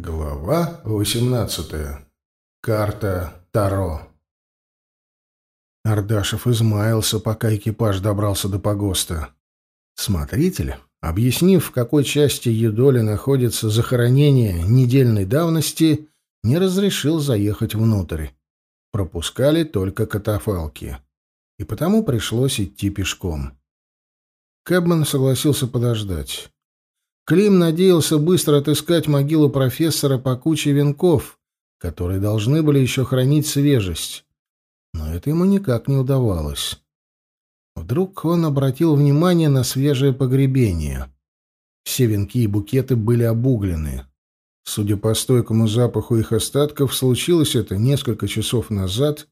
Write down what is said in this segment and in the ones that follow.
Глава 18. Карта Таро. Ардашев измаялся, пока экипаж добрался до погоста. Смотритель, объяснив, в какой части Юдоли находится захоронение недельной давности, не разрешил заехать внутрь. Пропускали только катафалки. И потому пришлось идти пешком. Кэбман согласился подождать. Клим надеялся быстро отыскать могилу профессора по куче венков, которые должны были еще хранить свежесть. Но это ему никак не удавалось. Вдруг он обратил внимание на свежее погребение. Все венки и букеты были обуглены. Судя по стойкому запаху их остатков, случилось это несколько часов назад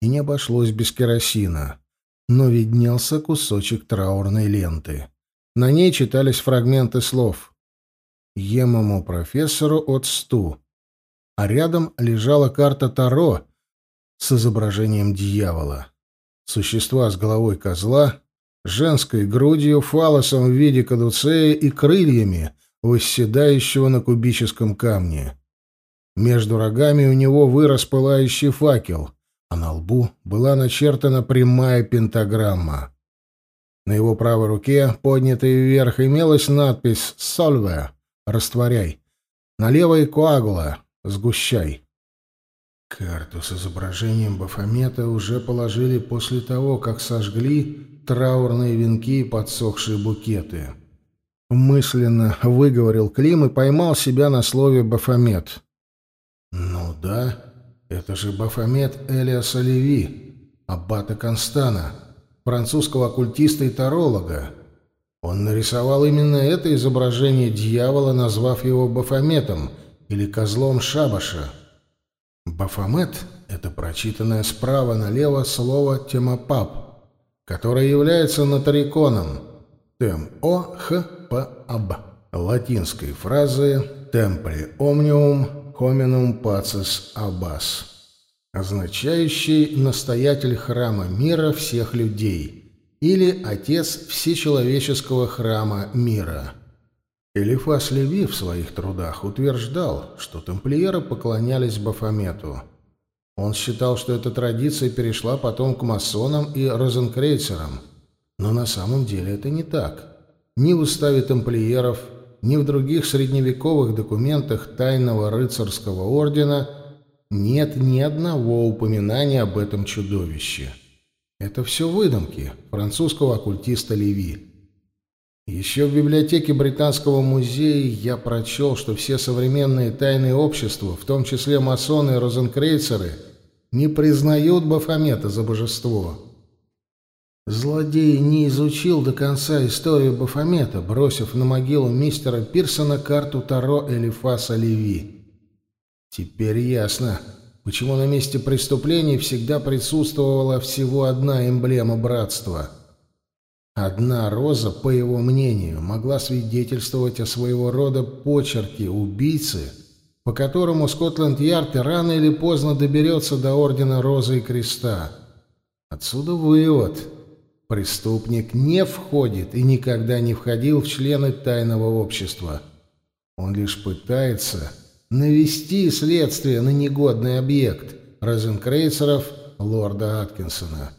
и не обошлось без керосина. Но виднелся кусочек траурной ленты. На ней читались фрагменты слов «Емому профессору от сту», а рядом лежала карта Таро с изображением дьявола. Существа с головой козла, женской грудью, фалосом в виде кадуцея и крыльями, восседающего на кубическом камне. Между рогами у него вырос пылающий факел, а на лбу была начертана прямая пентаграмма. На его правой руке, поднятой вверх, имелась надпись «Сольве» — «Растворяй». На левой — «Коагула» — «Сгущай». Карту с изображением Бафомета уже положили после того, как сожгли траурные венки и подсохшие букеты. Мысленно выговорил Клим и поймал себя на слове «Бафомет». «Ну да, это же Бафомет Элиаса Леви, аббата Констана» французского оккультиста и таролога. Он нарисовал именно это изображение дьявола, назвав его Бафометом или козлом Шабаша. Бафомет — это прочитанное справа налево слово «темопап», которое является нотариконом «тем-о-х-п-аб» латинской фразы «templi omnium hominum pacis abbas» означающий «настоятель храма мира всех людей» или «отец всечеловеческого храма мира». Элифас Леви в своих трудах утверждал, что тамплиеры поклонялись Бафомету. Он считал, что эта традиция перешла потом к масонам и розенкрейцерам, но на самом деле это не так. Ни в уставе тамплиеров, ни в других средневековых документах тайного рыцарского ордена – нет ни одного упоминания об этом чудовище. Это все выдумки французского оккультиста Леви. Еще в библиотеке Британского музея я прочел, что все современные тайные общества, в том числе масоны и розенкрейцеры, не признают Бафомета за божество. Злодей не изучил до конца историю Бафомета, бросив на могилу мистера Пирсона карту Таро Элифаса Леви. Теперь ясно, почему на месте преступлений всегда присутствовала всего одна эмблема братства. Одна роза, по его мнению, могла свидетельствовать о своего рода почерке убийцы, по которому Скотланд-Ярд рано или поздно доберется до Ордена Розы и Креста. Отсюда вывод. Преступник не входит и никогда не входил в члены тайного общества. Он лишь пытается навести следствие на негодный объект розенкрейцеров лорда Аткинсона.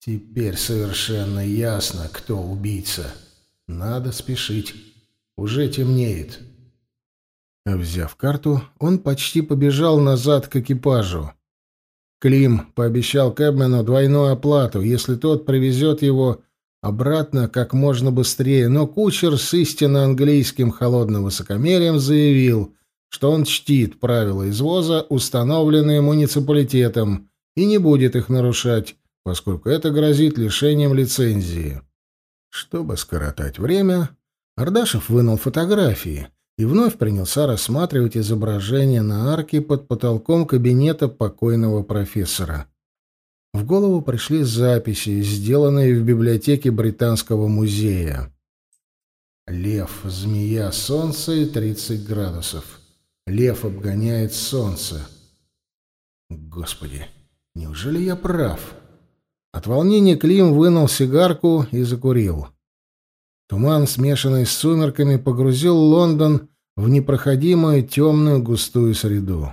Теперь совершенно ясно, кто убийца. Надо спешить. Уже темнеет. Взяв карту, он почти побежал назад к экипажу. Клим пообещал Кэбмену двойную оплату, если тот привезет его обратно как можно быстрее, но кучер с истинно английским холодным высокомерием заявил, что он чтит правила извоза, установленные муниципалитетом, и не будет их нарушать, поскольку это грозит лишением лицензии. Чтобы скоротать время, Ардашев вынул фотографии и вновь принялся рассматривать изображение на арке под потолком кабинета покойного профессора. В голову пришли записи, сделанные в библиотеке Британского музея. Лев, змея, солнце и 30 градусов. Лев обгоняет солнце. Господи, неужели я прав? От волнения Клим вынул сигарку и закурил. Туман, смешанный с сумерками, погрузил Лондон в непроходимую темную густую среду.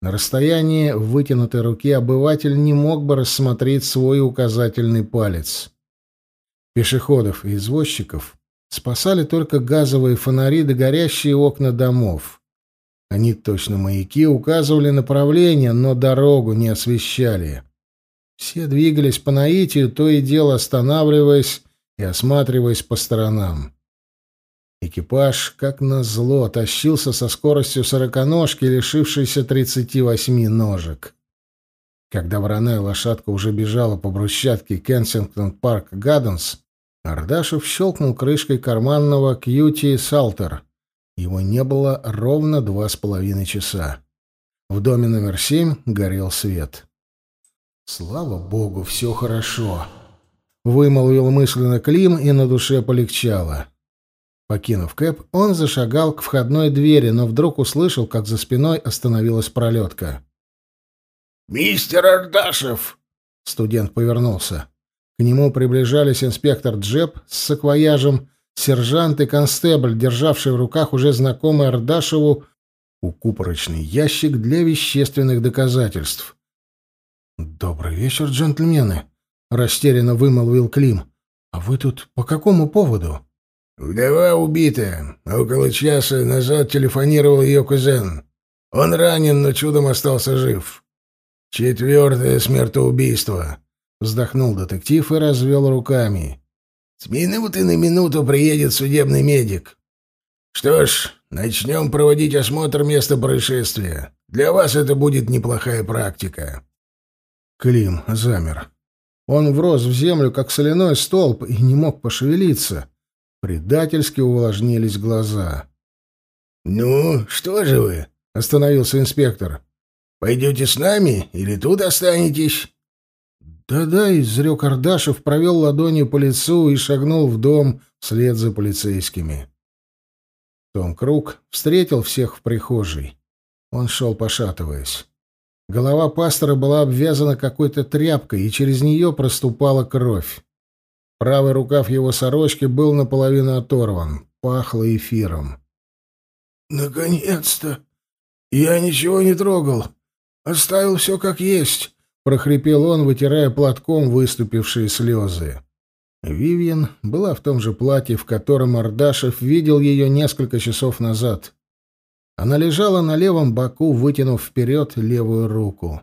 На расстоянии вытянутой руки обыватель не мог бы рассмотреть свой указательный палец. Пешеходов и извозчиков спасали только газовые фонари да горящие окна домов. Они точно маяки указывали направление, но дорогу не освещали. Все двигались по наитию, то и дело останавливаясь и осматриваясь по сторонам. Экипаж, как назло, тащился со скоростью сороконожки, лишившейся тридцати восьми ножек. Когда вороная лошадка уже бежала по брусчатке Кенсингтон Парк Гадденс, Ардашев щелкнул крышкой карманного кьюти Салтер. Его не было ровно два с половиной часа. В доме номер семь горел свет. «Слава богу, все хорошо», — вымолвил мысленно Клим, и на душе полегчало. Покинув Кэп, он зашагал к входной двери, но вдруг услышал, как за спиной остановилась пролетка. «Мистер Ардашев!» Студент повернулся. К нему приближались инспектор Джеб с саквояжем, сержант и констебль, державший в руках уже знакомый Ардашеву укупорочный ящик для вещественных доказательств. «Добрый вечер, джентльмены», — растерянно вымолвил Клим. «А вы тут по какому поводу?» «Вдова убита. Около часа назад телефонировал ее кузен. Он ранен, но чудом остался жив. Четвертое смертоубийство», — вздохнул детектив и развел руками. «С минуты на минуту приедет судебный медик. Что ж, начнем проводить осмотр места происшествия. Для вас это будет неплохая практика». Клим замер. Он врос в землю, как соляной столб, и не мог пошевелиться. Предательски увлажнились глаза. «Ну, что же вы?» — остановился инспектор. «Пойдете с нами или тут останетесь?» «Да-да», — изрек Ардашев, провел ладонью по лицу и шагнул в дом вслед за полицейскими. Том Круг встретил всех в прихожей. Он шел, пошатываясь. Голова пастора была обвязана какой-то тряпкой, и через нее проступала кровь. Правый рукав его сорочки был наполовину оторван, пахло эфиром. «Наконец-то! Я ничего не трогал. Оставил все как есть», — прохрипел он, вытирая платком выступившие слезы. Вивьен была в том же платье, в котором Ардашев видел ее несколько часов назад. Она лежала на левом боку, вытянув вперед левую руку.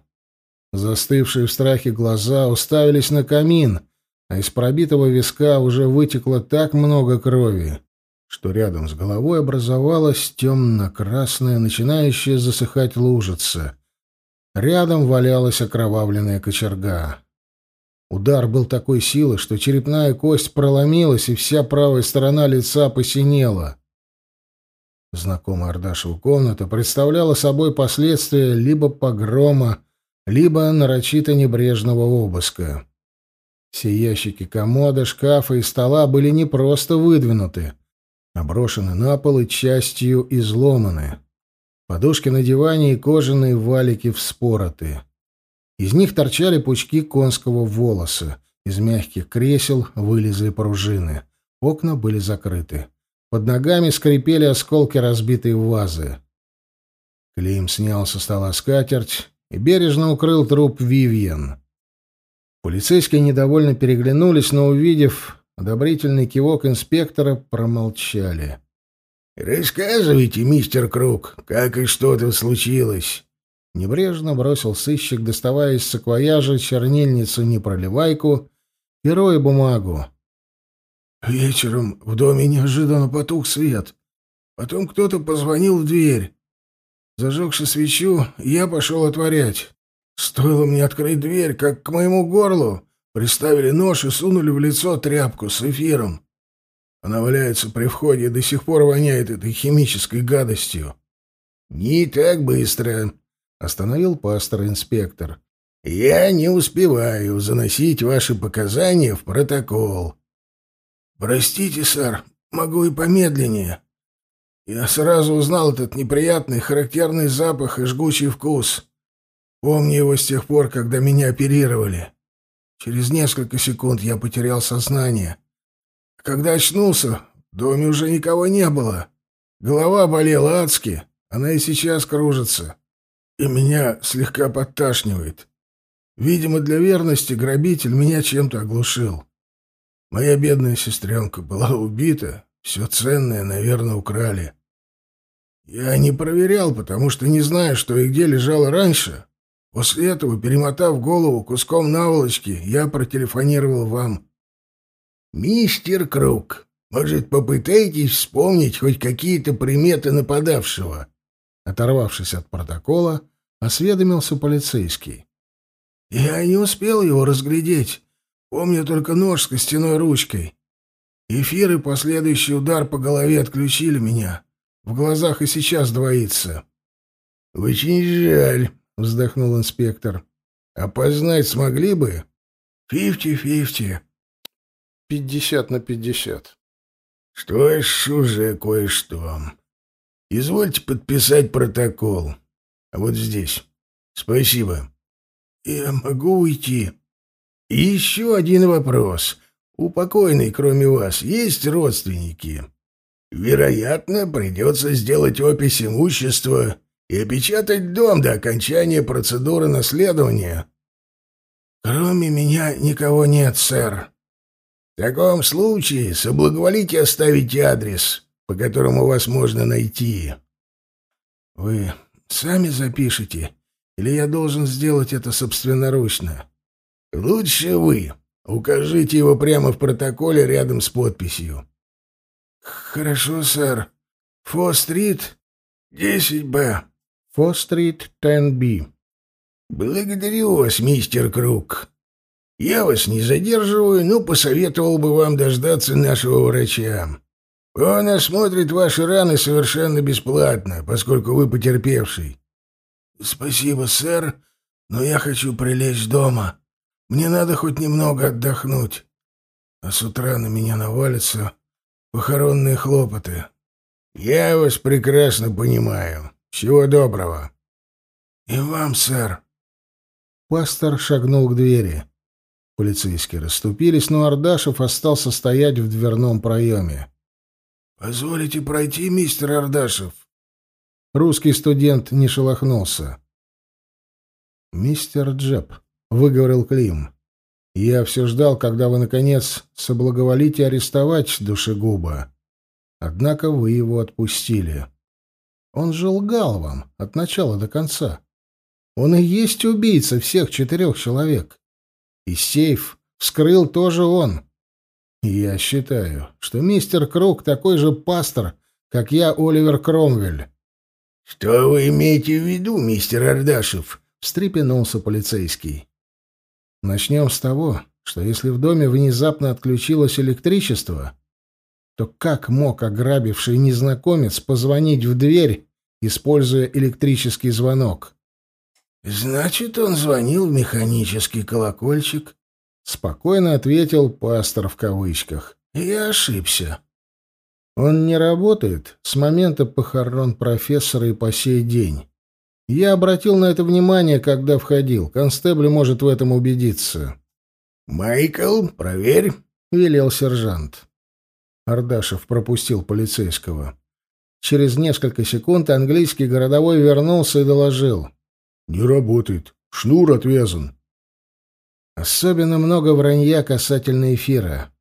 Застывшие в страхе глаза уставились на камин — а из пробитого виска уже вытекло так много крови, что рядом с головой образовалась темно-красная, начинающая засыхать лужица. Рядом валялась окровавленная кочерга. Удар был такой силы, что черепная кость проломилась, и вся правая сторона лица посинела. Знакомая Ардашева комната представляла собой последствия либо погрома, либо нарочито небрежного обыска. Все ящики комода, шкафа и стола были не просто выдвинуты, а брошены на пол и частью изломаны. Подушки на диване и кожаные валики вспороты. Из них торчали пучки конского волоса. Из мягких кресел вылезли пружины. Окна были закрыты. Под ногами скрипели осколки разбитой вазы. Клим снял со стола скатерть и бережно укрыл труп Вивьен. Полицейские недовольно переглянулись, но, увидев одобрительный кивок инспектора, промолчали. «Рассказывайте, мистер Круг, как и что тут случилось?» Небрежно бросил сыщик, доставая из саквояжа чернильницу-непроливайку, перо и бумагу. «Вечером в доме неожиданно потух свет. Потом кто-то позвонил в дверь. Зажегши свечу, я пошел отворять. Стоило мне открыть дверь, как к моему горлу приставили нож и сунули в лицо тряпку с эфиром. Она валяется при входе и до сих пор воняет этой химической гадостью. «Не так быстро», — остановил пастор-инспектор. «Я не успеваю заносить ваши показания в протокол». «Простите, сэр, могу и помедленнее. Я сразу узнал этот неприятный характерный запах и жгучий вкус. Помню его с тех пор, когда меня оперировали. Через несколько секунд я потерял сознание. Когда очнулся, в доме уже никого не было. Голова болела адски, она и сейчас кружится. И меня слегка подташнивает. Видимо, для верности грабитель меня чем-то оглушил. Моя бедная сестренка была убита, все ценное, наверное, украли. Я не проверял, потому что не знаю, что и где лежало раньше. После этого, перемотав голову куском наволочки, я протелефонировал вам. «Мистер Круг, может, попытаетесь вспомнить хоть какие-то приметы нападавшего?» Оторвавшись от протокола, осведомился полицейский. «Я не успел его разглядеть. Помню только нож с костяной ручкой. Эфир и последующий удар по голове отключили меня. В глазах и сейчас двоится». «Очень жаль», — вздохнул инспектор. «Опознать смогли бы?» «Фифти-фифти». «Пятьдесят на пятьдесят». «Что ж, уже кое-что. Извольте подписать протокол. А вот здесь. Спасибо. Я могу уйти. И еще один вопрос. У покойной, кроме вас, есть родственники? Вероятно, придется сделать опись имущества и опечатать дом до окончания процедуры наследования. Кроме меня никого нет, сэр. В таком случае соблаговолите оставить адрес по которому вас можно найти. Вы сами запишете, или я должен сделать это собственноручно? Лучше вы. Укажите его прямо в протоколе рядом с подписью. Хорошо, сэр. Фо-стрит, 10-Б. Фо-стрит, 10-Б. Благодарю вас, мистер Круг. Я вас не задерживаю, но посоветовал бы вам дождаться нашего врача. Он осмотрит ваши раны совершенно бесплатно, поскольку вы потерпевший. Спасибо, сэр, но я хочу прилечь дома. Мне надо хоть немного отдохнуть. А с утра на меня навалятся похоронные хлопоты. Я вас прекрасно понимаю. Всего доброго. И вам, сэр. Пастор шагнул к двери. Полицейские расступились, но Ардашев остался стоять в дверном проеме. «Позволите пройти, мистер Ардашев?» Русский студент не шелохнулся. «Мистер Джеб», — выговорил Клим, — «я все ждал, когда вы, наконец, соблаговолите арестовать душегуба. Однако вы его отпустили. Он же лгал вам от начала до конца. Он и есть убийца всех четырех человек. И сейф вскрыл тоже он. Я считаю, что мистер Круг такой же пастор, как я, Оливер Кромвель. Что вы имеете в виду, мистер Ардашев? встрепенулся полицейский. Начнем с того, что если в доме внезапно отключилось электричество, то как мог ограбивший незнакомец позвонить в дверь, используя электрический звонок? Значит, он звонил в механический колокольчик Спокойно ответил пастор в кавычках. Я ошибся. Он не работает с момента похорон профессора и по сей день. Я обратил на это внимание, когда входил. Констебль может в этом убедиться. «Майкл, проверь», — велел сержант. Ардашев пропустил полицейского. Через несколько секунд английский городовой вернулся и доложил. «Не работает. Шнур отвязан. Особенно много вранья касательно эфира.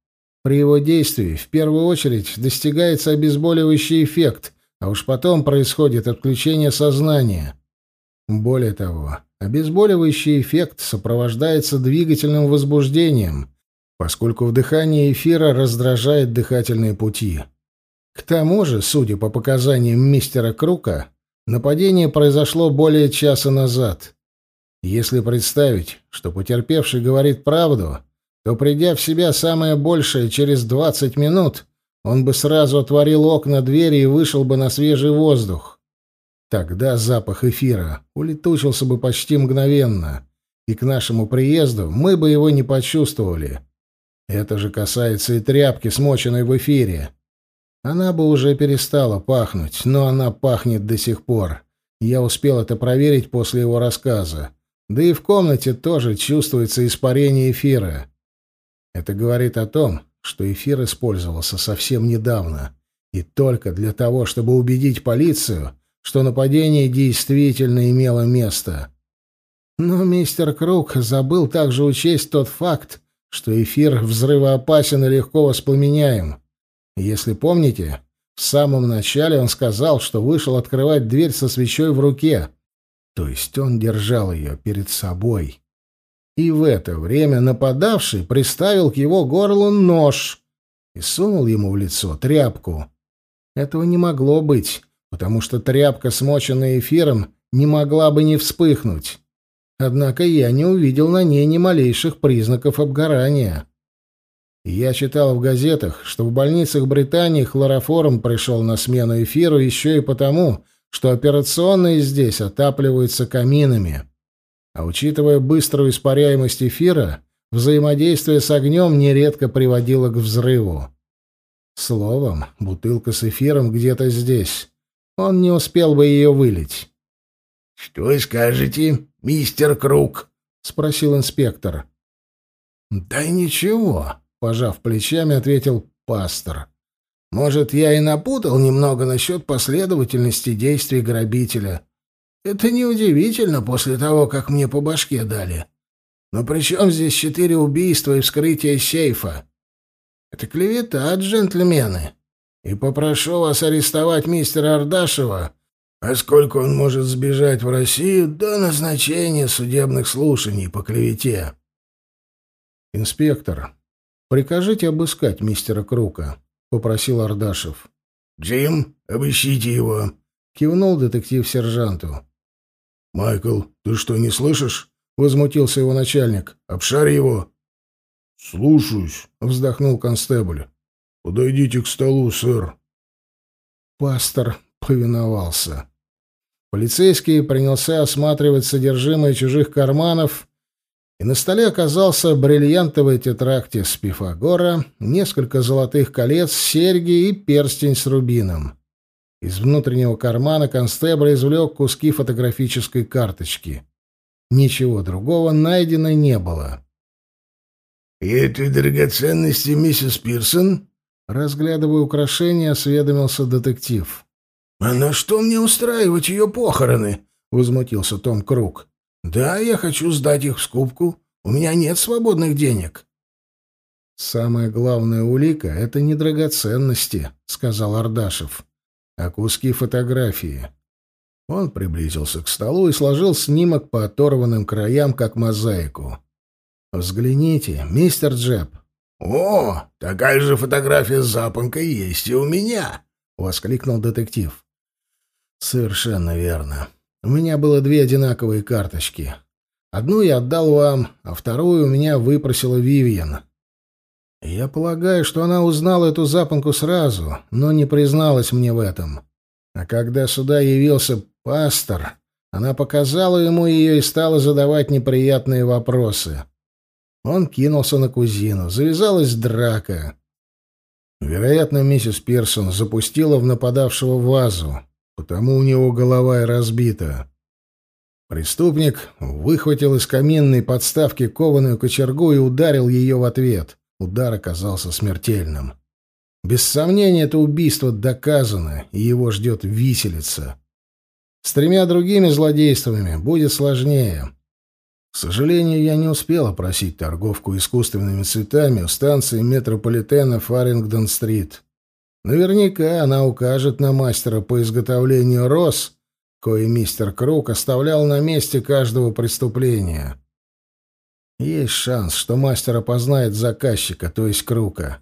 При его действии в первую очередь достигается обезболивающий эффект, а уж потом происходит отключение сознания. Более того, обезболивающий эффект сопровождается двигательным возбуждением, поскольку вдыхание эфира раздражает дыхательные пути. К тому же, судя по показаниям мистера Крука, нападение произошло более часа назад. Если представить, что потерпевший говорит правду, то, придя в себя самое большее через 20 минут, он бы сразу отворил окна двери и вышел бы на свежий воздух. Тогда запах эфира улетучился бы почти мгновенно, и к нашему приезду мы бы его не почувствовали. Это же касается и тряпки, смоченной в эфире. Она бы уже перестала пахнуть, но она пахнет до сих пор. Я успел это проверить после его рассказа. Да и в комнате тоже чувствуется испарение эфира. Это говорит о том, что эфир использовался совсем недавно, И только для того, чтобы убедить полицию, что нападение действительно имело место. Но мистер Круг забыл также учесть тот факт, что эфир взрывоопасен и легко воспламеняем. Если помните, в самом начале он сказал, что вышел открывать дверь со свечой в руке, то есть он держал ее перед собой. И в это время нападавший приставил к его горлу нож и сунул ему в лицо тряпку. Этого не могло быть, потому что тряпка, смоченная эфиром, не могла бы не вспыхнуть. Однако я не увидел на ней ни малейших признаков обгорания. Я читал в газетах, что в больницах Британии хлороформ пришел на смену эфиру еще и потому, что операционные здесь отапливаются каминами. А учитывая быструю испаряемость эфира, взаимодействие с огнем нередко приводило к взрыву. Словом, бутылка с эфиром где-то здесь. Он не успел бы ее вылить. — Что скажете, мистер Круг? — спросил инспектор. — Да ничего, — пожав плечами, ответил пастор. — Может, я и напутал немного насчет последовательности действий грабителя. Это неудивительно после того, как мне по башке дали. Но при чем здесь четыре убийства и вскрытие сейфа? Это клевета, джентльмены. И попрошу вас арестовать мистера Ардашева, а сколько он может сбежать в Россию до назначения судебных слушаний по клевете. Инспектор, прикажите обыскать мистера Крука, попросил Ардашев. Джим, обыщите его, кивнул детектив сержанту. «Майкл, ты что, не слышишь?» — возмутился его начальник. «Обшарь его». «Слушаюсь», — вздохнул констебль. «Подойдите к столу, сэр». Пастор повиновался. Полицейский принялся осматривать содержимое чужих карманов, и на столе оказался бриллиантовый тетрактис Пифагора, несколько золотых колец, серьги и перстень с рубином. Из внутреннего кармана констебль извлек куски фотографической карточки. Ничего другого найдено не было. «И этой драгоценности миссис Пирсон?» Разглядывая украшения, осведомился детектив. «А на что мне устраивать ее похороны?» — возмутился Том Круг. «Да, я хочу сдать их в скупку. У меня нет свободных денег». «Самая главная улика — это не драгоценности», — сказал Ардашев а куски фотографии. Он приблизился к столу и сложил снимок по оторванным краям, как мозаику. «Взгляните, мистер Джеб». «О, такая же фотография с запонкой есть и у меня!» — воскликнул детектив. «Совершенно верно. У меня было две одинаковые карточки. Одну я отдал вам, а вторую у меня выпросила Вивьен. Я полагаю, что она узнала эту запонку сразу, но не призналась мне в этом. А когда сюда явился пастор, она показала ему ее и стала задавать неприятные вопросы. Он кинулся на кузину. Завязалась драка. Вероятно, миссис Персон запустила в нападавшего вазу, потому у него голова и разбита. Преступник выхватил из каминной подставки кованую кочергу и ударил ее в ответ. Удар оказался смертельным. Без сомнения, это убийство доказано, и его ждет виселица. С тремя другими злодействами будет сложнее. К сожалению, я не успел опросить торговку искусственными цветами у станции метрополитена Фарингдон-стрит. Наверняка она укажет на мастера по изготовлению роз, кое мистер Круг оставлял на месте каждого преступления. Есть шанс, что мастер опознает заказчика, то есть Крука.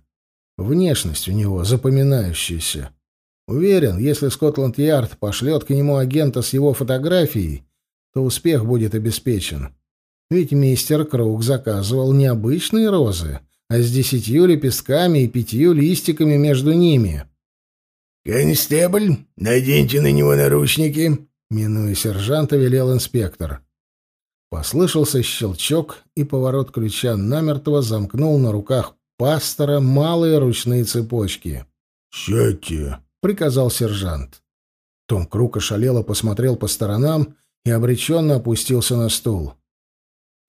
Внешность у него запоминающаяся. Уверен, если Скотланд-Ярд пошлет к нему агента с его фотографией, то успех будет обеспечен. Ведь мистер Круг заказывал не обычные розы, а с десятью лепестками и пятью листиками между ними. «Констебль, наденьте на него наручники», — минуя сержанта, велел инспектор. Послышался щелчок, и поворот ключа намертво замкнул на руках пастора малые ручные цепочки. «Сядьте», — приказал сержант. Том Круг ошалело посмотрел по сторонам и обреченно опустился на стул.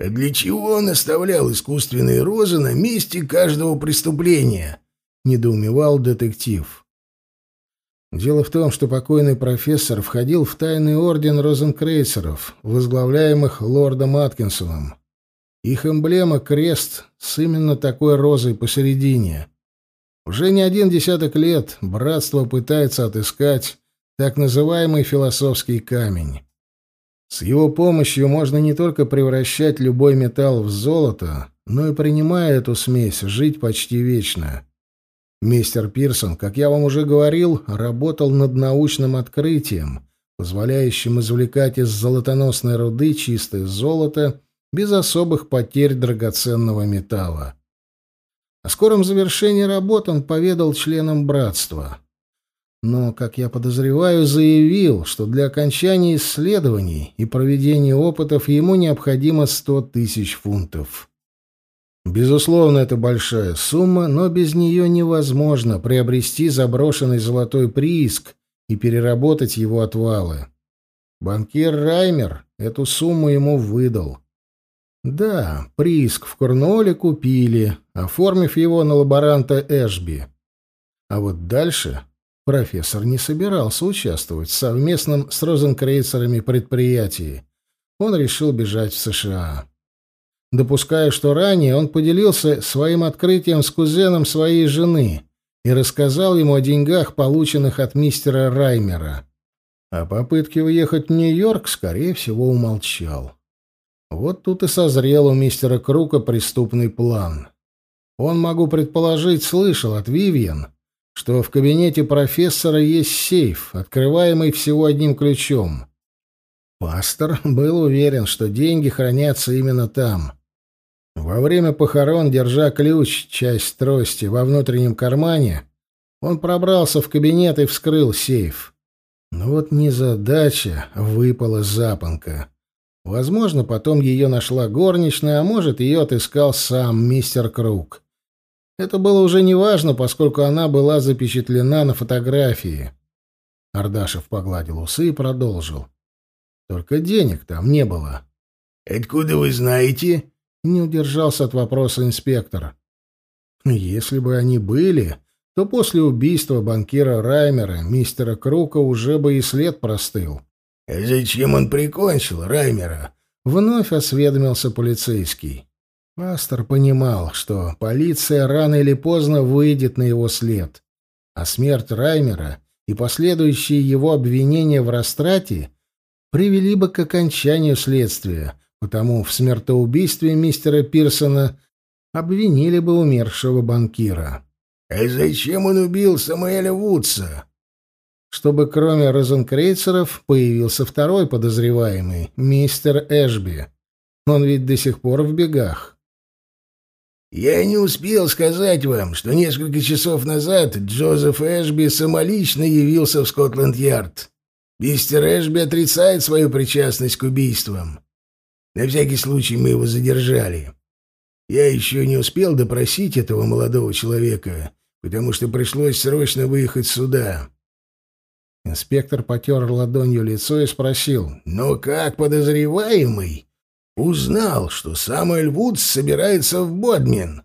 «А для чего он оставлял искусственные розы на месте каждого преступления?» — недоумевал детектив. Дело в том, что покойный профессор входил в тайный орден розенкрейцеров, возглавляемых лордом Аткинсоном. Их эмблема — крест с именно такой розой посередине. Уже не один десяток лет братство пытается отыскать так называемый философский камень. С его помощью можно не только превращать любой металл в золото, но и, принимая эту смесь, жить почти вечно. Мистер Пирсон, как я вам уже говорил, работал над научным открытием, позволяющим извлекать из золотоносной руды чистое золото без особых потерь драгоценного металла. О скором завершении работ он поведал членам братства. Но, как я подозреваю, заявил, что для окончания исследований и проведения опытов ему необходимо сто тысяч фунтов. Безусловно, это большая сумма, но без нее невозможно приобрести заброшенный золотой прииск и переработать его отвалы. Банкир Раймер эту сумму ему выдал. Да, прииск в Корнуолле купили, оформив его на лаборанта Эшби. А вот дальше профессор не собирался участвовать в совместном с розенкрейцерами предприятии. Он решил бежать в США допуская, что ранее он поделился своим открытием с кузеном своей жены и рассказал ему о деньгах, полученных от мистера Раймера. О попытке уехать в Нью-Йорк, скорее всего, умолчал. Вот тут и созрел у мистера Крука преступный план. Он, могу предположить, слышал от Вивьен, что в кабинете профессора есть сейф, открываемый всего одним ключом. Пастор был уверен, что деньги хранятся именно там. Во время похорон, держа ключ, часть трости, во внутреннем кармане, он пробрался в кабинет и вскрыл сейф. Но вот незадача выпала запонка. Возможно, потом ее нашла горничная, а может, ее отыскал сам мистер Круг. Это было уже неважно, поскольку она была запечатлена на фотографии. Ардашев погладил усы и продолжил. Только денег там не было. «Откуда вы знаете?» Не удержался от вопроса инспектор. Если бы они были, то после убийства банкира Раймера мистера Крука уже бы и след простыл. «А зачем он прикончил Раймера?» — вновь осведомился полицейский. Пастор понимал, что полиция рано или поздно выйдет на его след, а смерть Раймера и последующие его обвинения в растрате привели бы к окончанию следствия, потому в смертоубийстве мистера Пирсона обвинили бы умершего банкира. «А зачем он убил Самуэля Вудса?» Чтобы кроме розенкрейцеров появился второй подозреваемый, мистер Эшби. Он ведь до сих пор в бегах. «Я не успел сказать вам, что несколько часов назад Джозеф Эшби самолично явился в Скотланд-Ярд. Мистер Эшби отрицает свою причастность к убийствам. На всякий случай мы его задержали. Я еще не успел допросить этого молодого человека, потому что пришлось срочно выехать сюда. Инспектор потер ладонью лицо и спросил. «Но как подозреваемый узнал, что Самуэль Вудс собирается в Бодмин?»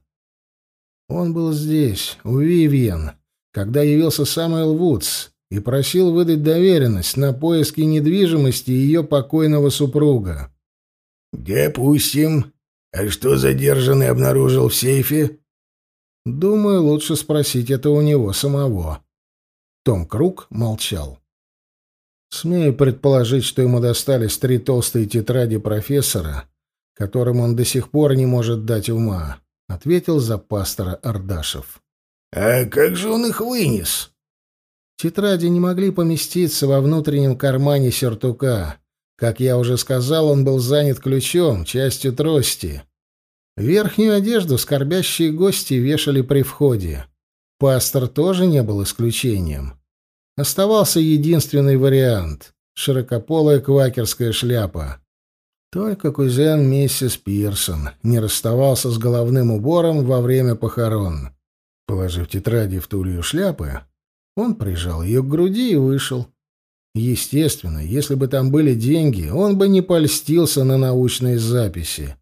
Он был здесь, у Вивьен, когда явился Самуэл Вудс и просил выдать доверенность на поиски недвижимости ее покойного супруга. «Допустим. А что задержанный обнаружил в сейфе?» «Думаю, лучше спросить это у него самого». Том Круг молчал. Смею предположить, что ему достались три толстые тетради профессора, которым он до сих пор не может дать ума, — ответил за пастора Ардашев. — А как же он их вынес? Тетради не могли поместиться во внутреннем кармане сюртука. Как я уже сказал, он был занят ключом, частью трости. Верхнюю одежду скорбящие гости вешали при входе. Пастор тоже не был исключением. Оставался единственный вариант — широкополая квакерская шляпа. Только кузен миссис Пирсон не расставался с головным убором во время похорон. Положив тетради в тулью шляпы, он прижал ее к груди и вышел. Естественно, если бы там были деньги, он бы не польстился на научные записи.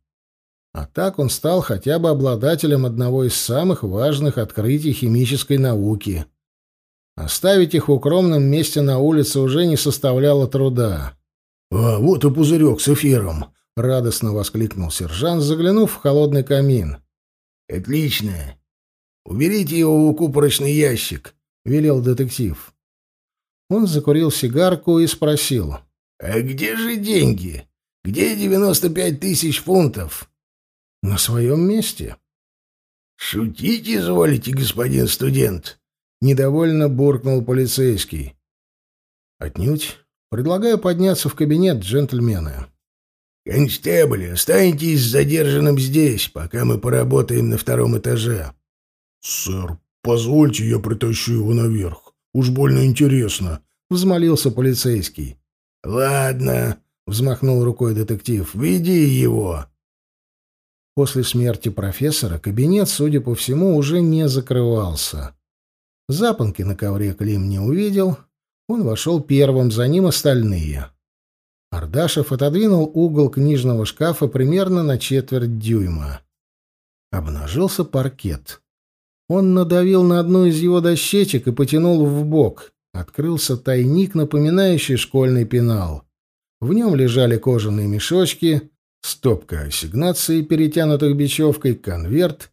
А так он стал хотя бы обладателем одного из самых важных открытий химической науки. Оставить их в укромном месте на улице уже не составляло труда. «А, вот и пузырек с эфиром!» — радостно воскликнул сержант, заглянув в холодный камин. «Отлично! Уберите его в укупорочный ящик!» — велел детектив. Он закурил сигарку и спросил. «А где же деньги? Где девяносто пять тысяч фунтов?» «На своем месте». «Шутить изволите, господин студент?» — недовольно буркнул полицейский. «Отнюдь. Предлагаю подняться в кабинет, джентльмены». «Констебль, останьтесь задержанным здесь, пока мы поработаем на втором этаже». «Сэр, позвольте, я притащу его наверх. Уж больно интересно», — взмолился полицейский. «Ладно», — взмахнул рукой детектив, — «веди его». После смерти профессора кабинет, судя по всему, уже не закрывался. Запонки на ковре Клим не увидел. Он вошел первым, за ним остальные. Ардашев отодвинул угол книжного шкафа примерно на четверть дюйма. Обнажился паркет. Он надавил на одну из его дощечек и потянул в бок. Открылся тайник, напоминающий школьный пенал. В нем лежали кожаные мешочки, стопка ассигнаций, перетянутых бечевкой, конверт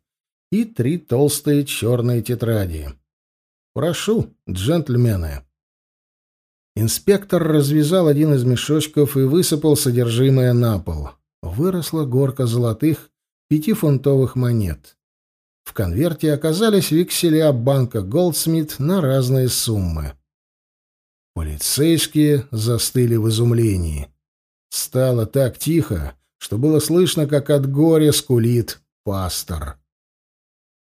и три толстые черные тетради. «Прошу, джентльмены». Инспектор развязал один из мешочков и высыпал содержимое на пол. Выросла горка золотых пятифунтовых монет. В конверте оказались векселя банка «Голдсмит» на разные суммы. Полицейские застыли в изумлении. Стало так тихо, что было слышно, как от горя скулит пастор.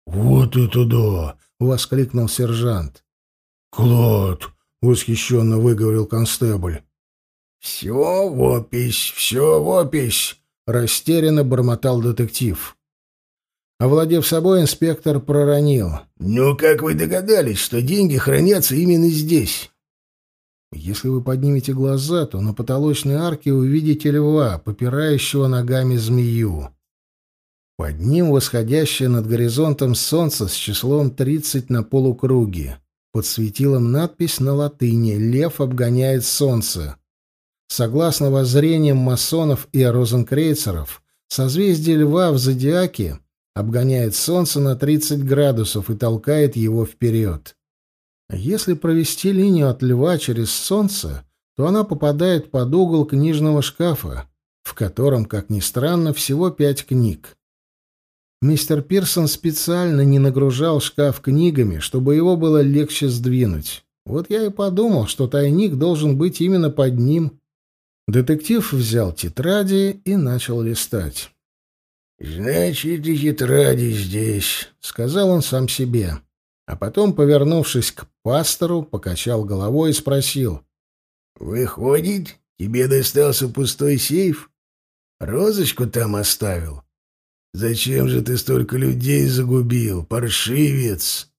«Вот это да!» — воскликнул сержант. «Клад!» — восхищенно выговорил констебль. «Все в опись, все в опись!» — растерянно бормотал детектив. Овладев собой, инспектор проронил. «Ну, как вы догадались, что деньги хранятся именно здесь?» Если вы поднимете глаза, то на потолочной арке увидите льва, попирающего ногами змею. Под ним восходящее над горизонтом солнце с числом 30 на полукруге. Под светилом надпись на латыни «Лев обгоняет солнце». Согласно воззрениям масонов и розенкрейцеров, созвездие льва в зодиаке обгоняет солнце на 30 градусов и толкает его вперед. Если провести линию от льва через солнце, то она попадает под угол книжного шкафа, в котором, как ни странно, всего пять книг. Мистер Пирсон специально не нагружал шкаф книгами, чтобы его было легче сдвинуть. Вот я и подумал, что тайник должен быть именно под ним. Детектив взял тетради и начал листать. «Значит, и тетради здесь», — сказал он сам себе. А потом, повернувшись к пастору, покачал головой и спросил. «Выходит, тебе достался пустой сейф? Розочку там оставил? Зачем же ты столько людей загубил, паршивец?»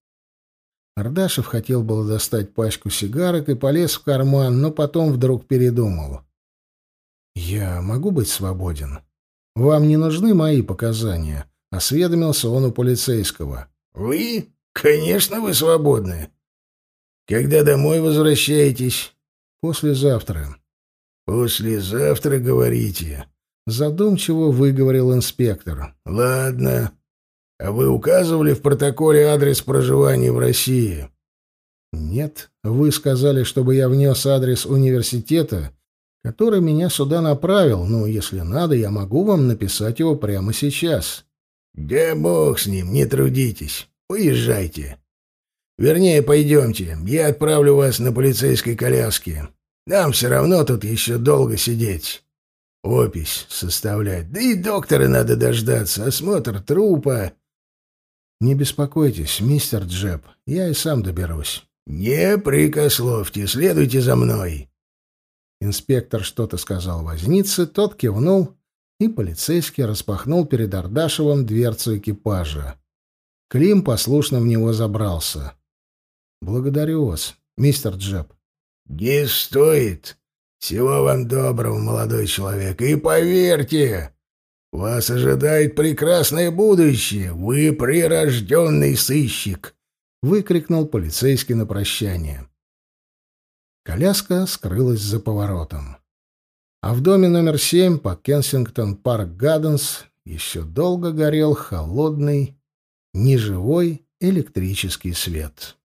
Ардашев хотел было достать пачку сигарок и полез в карман, но потом вдруг передумал. «Я могу быть свободен? Вам не нужны мои показания?» — осведомился он у полицейского. «Вы? Конечно, вы свободны. Когда домой возвращаетесь? Послезавтра. Послезавтра, говорите? Задумчиво выговорил инспектор. Ладно. А вы указывали в протоколе адрес проживания в России? Нет. Вы сказали, чтобы я внес адрес университета, который меня сюда направил. Но если надо, я могу вам написать его прямо сейчас. Да бог с ним, не трудитесь. Поезжайте. Вернее, пойдемте. Я отправлю вас на полицейской коляске. Нам все равно тут еще долго сидеть. Опись составлять. Да и доктора надо дождаться. Осмотр трупа. Не беспокойтесь, мистер Джеб. Я и сам доберусь. Не прикословьте. Следуйте за мной. Инспектор что-то сказал вознице, тот кивнул, и полицейский распахнул перед Ардашевым дверцу экипажа. Клим послушно в него забрался. «Благодарю вас, мистер Джеб». «Не стоит. Всего вам доброго, молодой человек. И поверьте, вас ожидает прекрасное будущее. Вы прирожденный сыщик. — выкрикнул полицейский на прощание. Коляска скрылась за поворотом. А в доме номер семь по Кенсингтон-Парк-Гарденс еще долго горел холодный, неживой электрический свет.